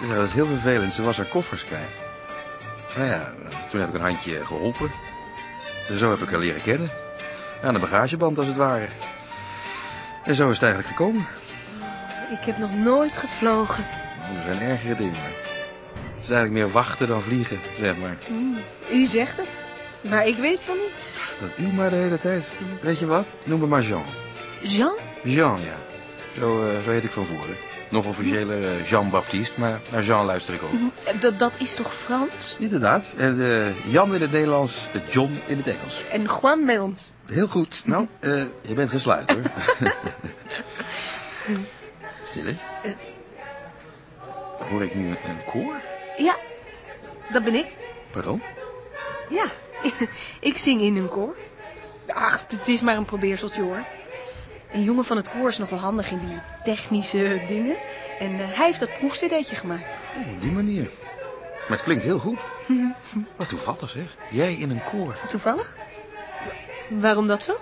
Ja, dat is heel vervelend. Ze was haar koffers kwijt. Nou ja, toen heb ik een handje geholpen. Zo heb ik haar leren kennen. Aan de bagageband, als het ware. En zo is het eigenlijk gekomen. Ik heb nog nooit gevlogen. Oh, er zijn ergere dingen. Het is eigenlijk meer wachten dan vliegen, zeg maar. Hmm, U zegt het, maar ik weet van niets. Dat u maar de hele tijd. Weet je wat? Noem me maar Jean. Jean? Jean, ja. Zo, eh, zo heet ik van voren. Nog officiëler eh, Jean-Baptiste, maar naar Jean luister ik ook. Dat, dat is toch Frans? Inderdaad. En eh, Jan in het Nederlands, eh, John in het Engels. En Juan bij ons. Heel goed. Nou, eh, je bent geslaagd hoor. Stil hè? Hoor ik nu een koor? Ja, dat ben ik. Pardon? Ja, ik zing in een koor. Ach, het is maar een probeerseltje hoor. Een jongen van het koor is nog wel handig in die technische dingen. En eh, hij heeft dat proefcd'tje gemaakt. Oh, op die manier. Maar het klinkt heel goed. Wat toevallig zeg. Jij in een koor. Toevallig? Waarom dat zo?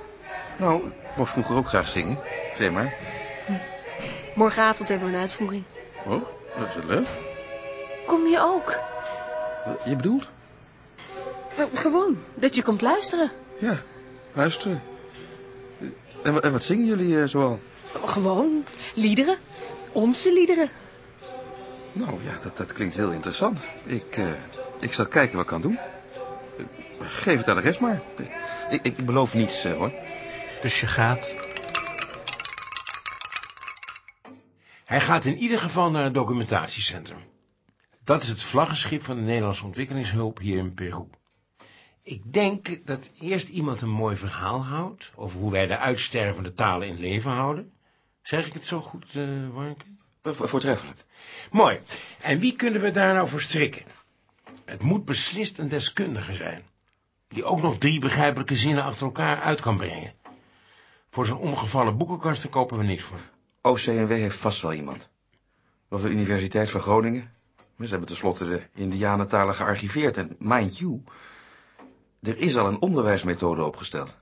Nou, ik mocht vroeger ook graag zingen. Zeg maar. Morgenavond hebben we een uitvoering. Oh, dat is wel leuk. Kom je ook? Je bedoelt? Eh, Gewoon, dat je komt luisteren. Ja, luisteren. En, wa- en wat zingen jullie eh, zoal? Gewoon, liederen. Onze liederen. Nou ja, dat, dat klinkt heel interessant. Ik, eh, ik zal kijken wat ik kan doen. Geef het aan de rest maar. Ik, ik beloof niets, eh, hoor. Dus je gaat... Hij gaat in ieder geval naar het documentatiecentrum. Dat is het vlaggenschip van de Nederlandse ontwikkelingshulp hier in Peru. Ik denk dat eerst iemand een mooi verhaal houdt... over hoe wij de uitstervende talen in leven houden. Zeg ik het zo goed, Warnke? Vo- Voortreffelijk. Mooi. En wie kunnen we daar nou voor strikken? Het moet beslist een deskundige zijn. Die ook nog drie begrijpelijke zinnen achter elkaar uit kan brengen. Voor zo'n omgevallen boekenkasten kopen we niks voor. OCNW heeft vast wel iemand. Of de Universiteit van Groningen. Ze hebben tenslotte de Indianentalen gearchiveerd. En mind you, er is al een onderwijsmethode opgesteld.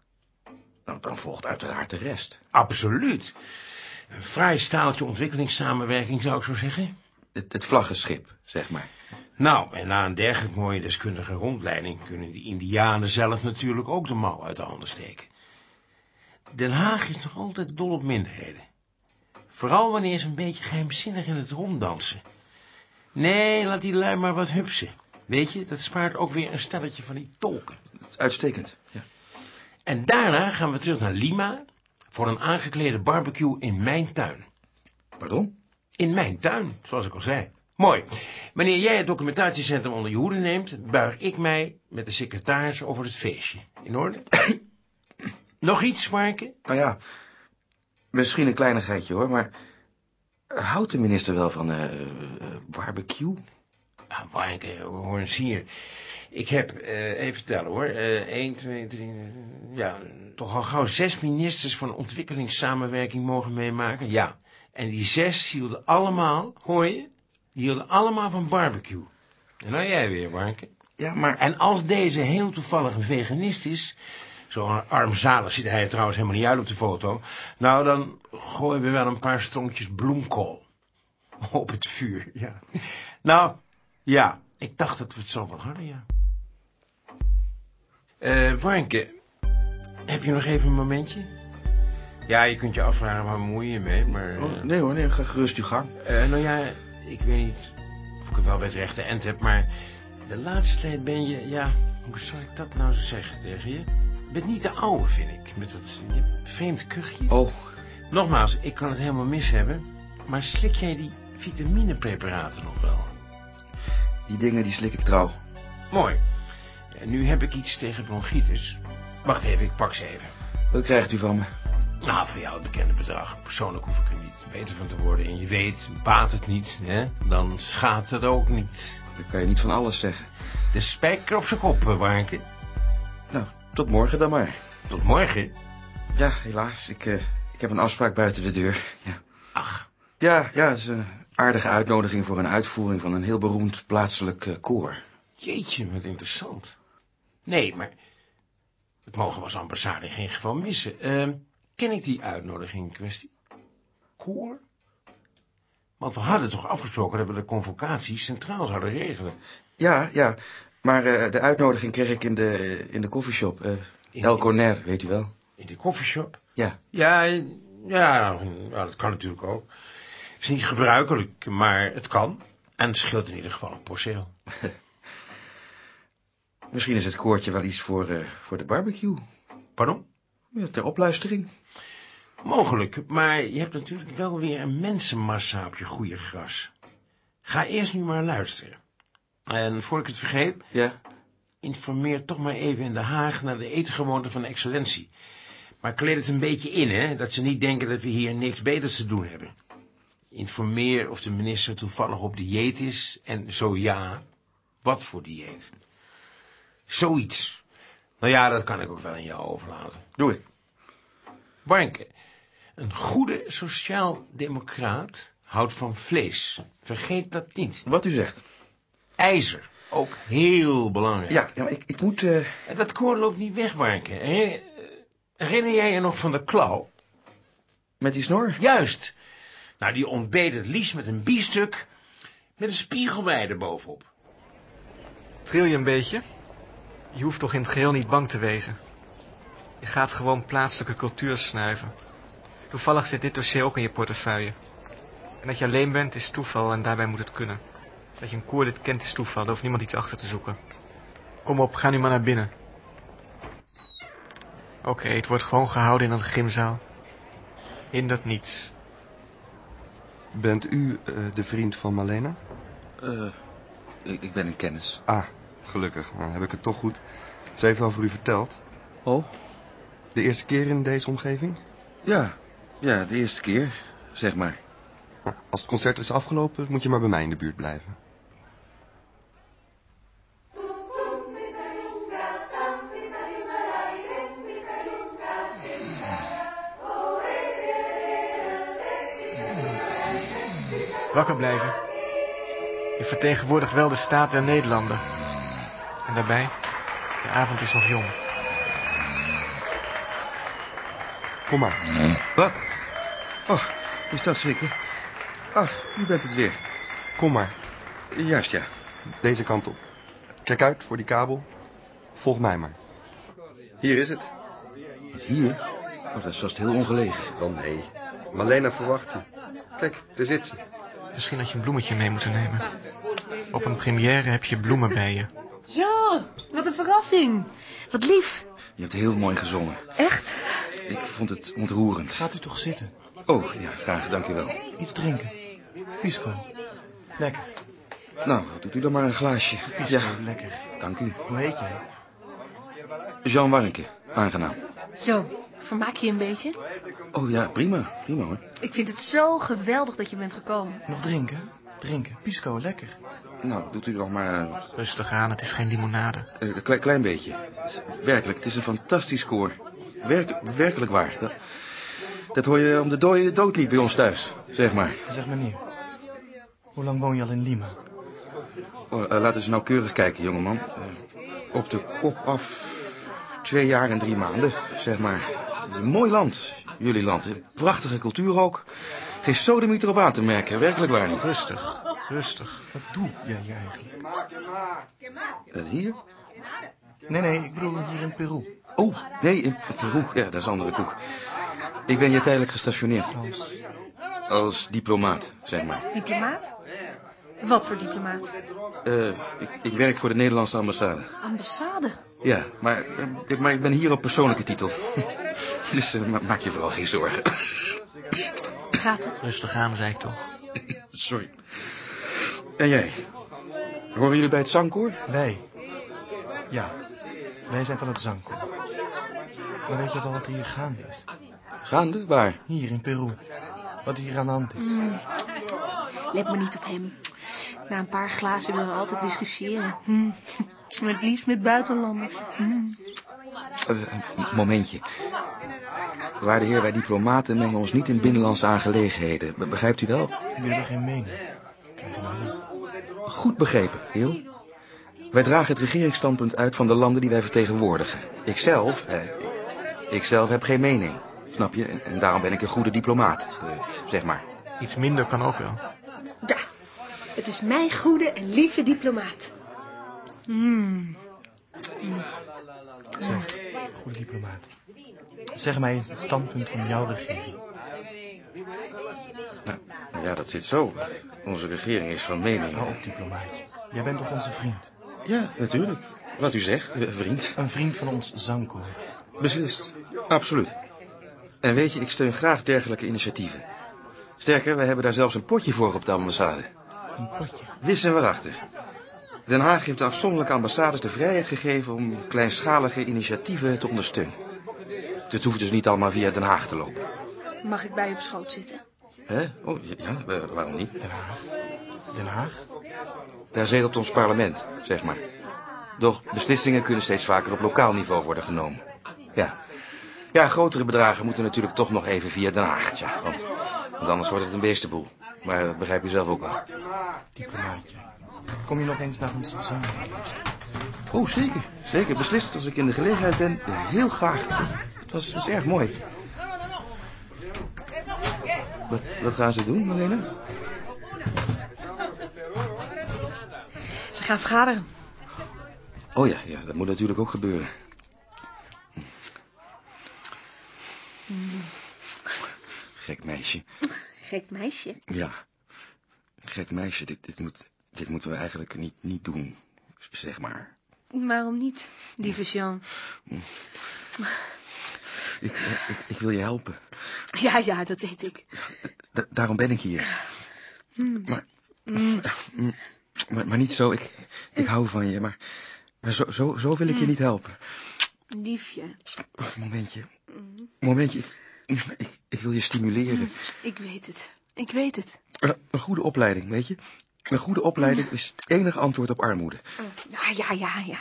Nou, dan volgt uiteraard de rest. Absoluut. Een fraai staaltje ontwikkelingssamenwerking zou ik zo zeggen. Het, het vlaggenschip, zeg maar. Nou, en na een dergelijk mooie deskundige rondleiding kunnen die indianen zelf natuurlijk ook de mouw uit de handen steken. Den Haag is nog altijd dol op minderheden. Vooral wanneer ze een beetje geheimzinnig in het ronddansen. Nee, laat die lui maar wat hupsen. Weet je, dat spaart ook weer een stelletje van die tolken. Uitstekend. Ja. En daarna gaan we terug naar Lima voor een aangeklede barbecue in mijn tuin. Pardon? In mijn tuin, zoals ik al zei. Mooi. Wanneer jij het documentatiecentrum onder je hoede neemt, buig ik mij met de secretaris over het feestje. In orde? Nog iets, Marke? Nou ja, misschien een kleinigheidje hoor, maar... Houdt de minister wel van eh, barbecue? Hoor eens hier. Ik heb, eh, even tellen hoor, eh 1, 2, 3, ja, toch al gauw zes ministers van ontwikkelingssamenwerking mogen meemaken. Ja, en die zes hielden allemaal, hoor je, die hielden allemaal van barbecue. En nou jij weer, Marke. Ja, maar... En als deze heel toevallig een veganist is, zo'n armzalig ziet hij er trouwens helemaal niet uit op de foto, nou dan gooien we wel een paar stronkjes bloemkool op het vuur, ja. Nou, ja, ik dacht dat we het zo wel hadden, ja. Eh, Warnke, heb je nog even een momentje? Ja, je kunt je afvragen waar bemoei je mee, maar... Oh, eh, nee hoor, nee, ga gerust uw gang. eh, nou ja, ik weet niet of ik het wel bij het rechte eind heb, maar de laatste tijd ben je, ja, hoe zal ik dat nou zeggen tegen je? Je bent niet de oude, vind ik, met dat vreemd kuchje. Oh, Nogmaals, ik kan het helemaal mis hebben, maar slik jij die vitaminepreparaten nog wel? Die dingen die slik ik trouw. Mooi. En nu heb ik iets tegen bronchitis. Wacht even, ik pak ze even. Wat krijgt u van me? Nou, voor jou het bekende bedrag. Persoonlijk hoef ik er niet beter van te worden. En je weet, baat het niet, hè? dan schaadt het ook niet. Dan kan je niet van alles zeggen. De spijker op zijn kop, eh, Warnke. Nou, tot morgen dan maar. Tot morgen. Ja, helaas. Ik, eh, ik heb een afspraak buiten de deur. Ja, Ach, ja, ja is een aardige uitnodiging voor een uitvoering van een heel beroemd plaatselijk eh, koor. jeetje, wat interessant. Nee, maar het mogen we als ambassade in geen geval missen. Ehm, ken ik die uitnodiging in kwestie? Koor? Want we hadden toch afgesproken dat we de convocatie centraal zouden regelen. Ja, ja. Maar eh, de uitnodiging kreeg ik in de, in de koffieshop. eh El Corner, weet u wel? In de koffieshop? Ja. Ja, ja, ja, dat kan natuurlijk ook. Het is niet gebruikelijk, maar het kan. En het scheelt in ieder geval een porceel. Misschien is het koortje wel iets voor, eh, voor de barbecue. Pardon? Ja, ter opluistering. Mogelijk, maar je hebt natuurlijk wel weer een mensenmassa op je goede gras. Ga eerst nu maar luisteren. En voor ik het vergeet, Ja. informeer toch maar even in Den Haag naar de etengewoonten van de excellentie. Maar kleed het een beetje in, hè, dat ze niet denken dat we hier niks beters te doen hebben. Informeer of de minister toevallig op dieet is, en zo ja, wat voor dieet. Zoiets. Nou ja, dat kan ik ook wel aan jou overlaten. Doe ik. Warnke, een goede sociaal-democraat houdt van vlees. Vergeet dat niet. Wat u zegt. IJzer, ook heel belangrijk. Ja, ja maar ik, ik moet... eh, Dat koor loopt niet weg, Warnke. Herinner, herinner jij je nog van de klauw? met die snor? Juist. Nou, die ontbeet het liefst met een biefstuk met een spiegel bij erbovenop. Tril je een beetje? Je hoeft toch in het geheel niet bang te wezen. Je gaat gewoon plaatselijke cultuur snuiven. Toevallig zit dit dossier ook in je portefeuille. En dat je alleen bent is toeval en daarbij moet het kunnen. Dat je een koor dit kent is toeval, daar hoeft niemand iets achter te zoeken. Kom op, ga nu maar naar binnen. Oké, het wordt gewoon gehouden in een gymzaal. Hindert niets. Bent u eh, de vriend van Malena? Eh, ik, ik ben een kennis. Ah, gelukkig. Dan heb ik het toch goed. Ze heeft over u verteld. Oh? De eerste keer in deze omgeving? Ja. Ja, de eerste keer, zeg maar. Nou, als het concert is afgelopen, moet je maar bij mij in de buurt blijven. Wakker blijven. Je vertegenwoordigt wel de staat der Nederlanden. En daarbij, de avond is nog jong. Kom maar. Wat? Och, is dat schrikken? Ach, u bent het weer. Kom maar. Juist, ja. Deze kant op. Kijk uit voor die kabel. Volg mij maar. Hier is het. Hier? Oh, dat is vast heel ongelegen. Oh nee. Malena verwacht je. Kijk, daar zit ze. Misschien had je een bloemetje mee moeten nemen. Op een première heb je bloemen bij je. Zo, wat een verrassing. Wat lief. Je hebt heel mooi gezongen. Echt? Ik vond het ontroerend. Gaat u toch zitten? Oh, ja, graag, dank u wel. Iets drinken. Pisco. Lekker. Nou, doet u dan maar een glaasje. Pisco, Ja, lekker. dank u. Hoe heet jij? Jean Warnke, aangenaam. Zo, vermaak je een beetje? Oh ja, prima, prima hoor. Ik vind het zo geweldig dat je bent gekomen. Nog drinken? Drinken. Pisco, lekker. Nou, doet u nog maar Rustig aan, het is geen limonade. eh, een klein, klein beetje. Werkelijk, het is een fantastisch koor. Werk, werkelijk waar. Dat, dat hoor je om de dode dood niet bij ons thuis, zeg maar. Zeg meneer. Hoe lang woon je al in Lima? Oh, eh, laten we eens nauwkeurig kijken, jongeman. Eh, op de kop af twee jaar en drie maanden, zeg maar. Het is Een mooi land, jullie land. Een Prachtige cultuur ook. Geen sodemieter op aan te merken, werkelijk waar niet. Rustig, rustig. Wat doe jij hier eigenlijk? Eh, hier? Nee, nee, ik bedoel hier in Peru. Oh, nee, in Peru. Ja, dat is andere koek. Ik ben hier tijdelijk gestationeerd. Als... Als diplomaat, zeg maar. Diplomaat? Wat voor diplomaat? Eh, ik, ik werk voor de Nederlandse ambassade. Ambassade. Ja, maar, eh, maar ik ben hier op persoonlijke titel. Dus eh, ma- maak je vooral geen zorgen. Gaat het? Rustig aan, zei ik toch. Sorry. En jij? Horen jullie bij het zangkoor? Wij. Ja. Wij zijn van het zangkoor. Maar weet je wel wat er hier gaande is? Gaande? Waar? Hier in Peru. Wat hier aan de hand is. Let me niet op hem. Na een paar glazen willen we altijd discussiëren. Hm. Maar het liefst met buitenlanders. Hm. Eh, een momentje. Waarde heer, wij diplomaten mengen ons niet in binnenlandse aangelegenheden. Be- Begrijpt u wel? Jullie hebben geen mening. Krijg je nou niet. Goed begrepen, heel. Wij dragen het regeringsstandpunt uit van de landen die wij vertegenwoordigen. Ikzelf, eh, ikzelf heb geen mening. Snap je? En, en daarom ben ik een goede diplomaat, eh, zeg maar. Iets minder kan ook wel. Het is mijn goede en lieve diplomaat. Mm. Zeg, goede diplomaat. Zeg mij eens het standpunt van jouw regering. Nou, nou ja, dat zit zo. Onze regering is van mening. Hou op, diplomaatje. Jij bent toch onze vriend? Ja, natuurlijk. Wat u zegt, eh, vriend. Een vriend van ons zangkoor. Beslist. Absoluut. En weet je, ik steun graag dergelijke initiatieven. Sterker, wij hebben daar zelfs een potje voor op de ambassade. Een potje. Wis en waarachtig. Den Haag heeft de afzonderlijke ambassades de vrijheid gegeven om kleinschalige initiatieven te ondersteunen. Het hoeft dus niet allemaal via Den Haag te lopen. Mag ik bij u op schoot zitten? Hè? Oh, ja, ja, waarom niet? Den Haag. Den Haag? Daar zetelt ons parlement, zeg maar. Doch beslissingen kunnen steeds vaker op lokaal niveau worden genomen. Ja. Ja, grotere bedragen moeten natuurlijk toch nog even via Den Haag. Tja, want, want anders wordt het een beestenboel. Maar dat begrijp je zelf ook wel. Diplomaatje. Kom je nog eens naar ons zangorkest? Oh, zeker. Zeker, beslist. Als ik in de gelegenheid ben, heel graag. Het was, was erg mooi. Wat, wat gaan ze doen, Marlene? Ze gaan vergaderen. Oh ja, ja, dat moet natuurlijk ook gebeuren. Gek meisje. Gek meisje. Ja. Gek meisje, dit, dit, moet, dit moeten we eigenlijk niet, niet doen. Zeg maar. Waarom niet, lieve Jean? Ik, eh, ik, ik wil je helpen. Ja, ja, dat weet ik. Da- daarom ben ik hier. Maar, Mm. maar, maar niet zo, ik, ik hou van je, maar, maar zo, zo, zo wil ik je niet helpen. Liefje. Momentje. Momentje. Ik, ik, ik wil je stimuleren. Ik weet het. Ik weet het. Een goede opleiding, weet je? Een goede opleiding is het enige antwoord op armoede. Ja, ja, ja, ja.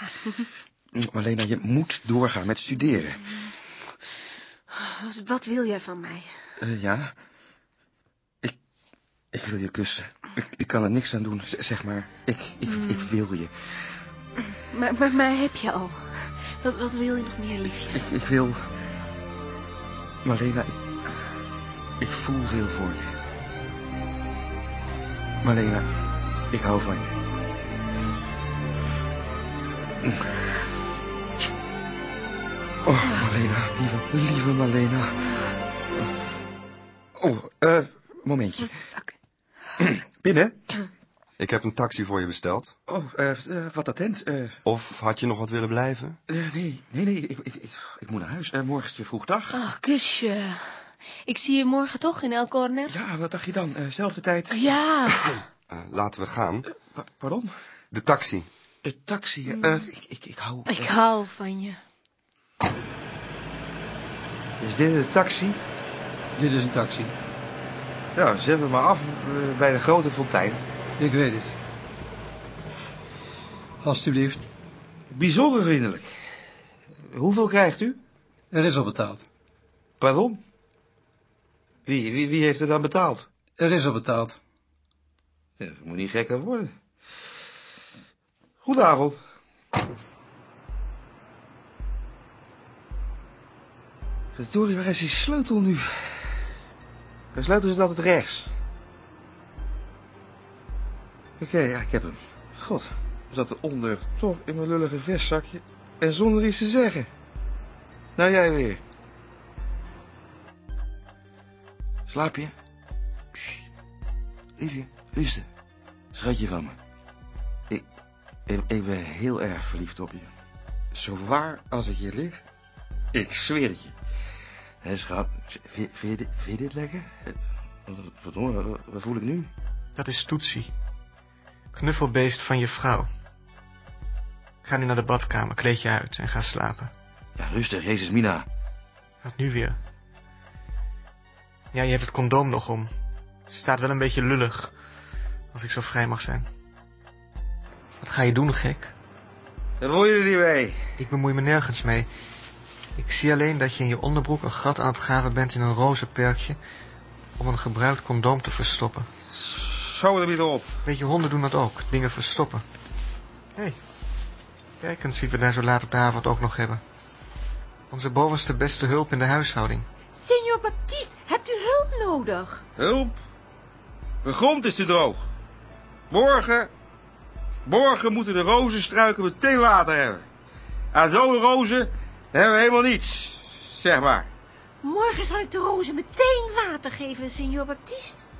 Marlena, je moet doorgaan met studeren. Wat, wat wil jij van mij? Eh, ja? Ik, ik wil je kussen. Ik, ik kan er niks aan doen, zeg maar. Ik, ik, ik wil je. Maar, maar heb je al. Wat, wat wil je nog meer, liefje? Ik, ik wil... Marlena, ik, ik voel veel voor je. Marlena, ik hou van je. Oh, Marlena, lieve, lieve Marlena. Oh, eh, momentje. Oké. Binnen? Ik heb een taxi voor je besteld. Oh, eh, eh, wat attent. eh Of had je nog wat willen blijven? nee, nee, nee, ik, ik, ik, ik moet naar huis. Eh, morgen is het weer vroeg dag. Oh, kusje. Ik zie je morgen toch in El Corner? Ja, wat dacht je dan? Zelfde tijd. Ja. Eh, laten we gaan. Pa- pardon? De taxi. De taxi. eh, ik, ik, ik hou... Ik hou van je. Is dit de taxi? Dit is een taxi. Ja, zet me maar af bij de grote fontein. Ik weet het. Alsjeblieft. Bijzonder vriendelijk. Hoeveel krijgt u? Er is al betaald. Pardon? Wie, wie, wie heeft er dan betaald? Er is al betaald. Ja, dat moet niet gekker worden. Goedenavond. Verdorie, waar is die sleutel nu? De sleutel zit altijd rechts. Oké, ja, ik heb hem. God, zat eronder toch in mijn lullige vestzakje en zonder iets te zeggen. Nou, jij weer. Slaap je? Psst. Liefje, liefste, schatje van me. Ik, ik, ik ben heel erg verliefd op je. Zo waar als ik hier lig, ik zweer het je. Hé, schat, vind, vind, je dit, vind je lekker? Eh, Verdomme, wat, wat voel ik nu? Dat is Toetsie. Knuffelbeest van je vrouw. Ga nu naar de badkamer, kleed je uit en ga slapen. Ja, rustig, Jezus Mina. Wat nu weer? Ja, je hebt het condoom nog om. Het staat wel een beetje lullig. Als ik zo vrij mag zijn. Wat ga je doen, gek? Daar word je er niet mee. Ik bemoei me nergens mee. Ik zie alleen dat je in je onderbroek een gat aan het graven bent in een rozenperkje... om een gebruikt condoom te verstoppen. Er weer op. Weet je, honden doen dat ook, dingen verstoppen. Hé, hey, kijk eens wie we daar zo laat op de avond ook nog hebben. Onze bovenste beste hulp in de huishouding. Signor Baptiste, hebt u hulp nodig? Hulp. De grond is te droog. Morgen, morgen moeten de rozenstruiken meteen water hebben. Aan zo'n rozen hebben we helemaal niets, zeg maar. Morgen zal ik de rozen meteen water geven, signor Baptiste.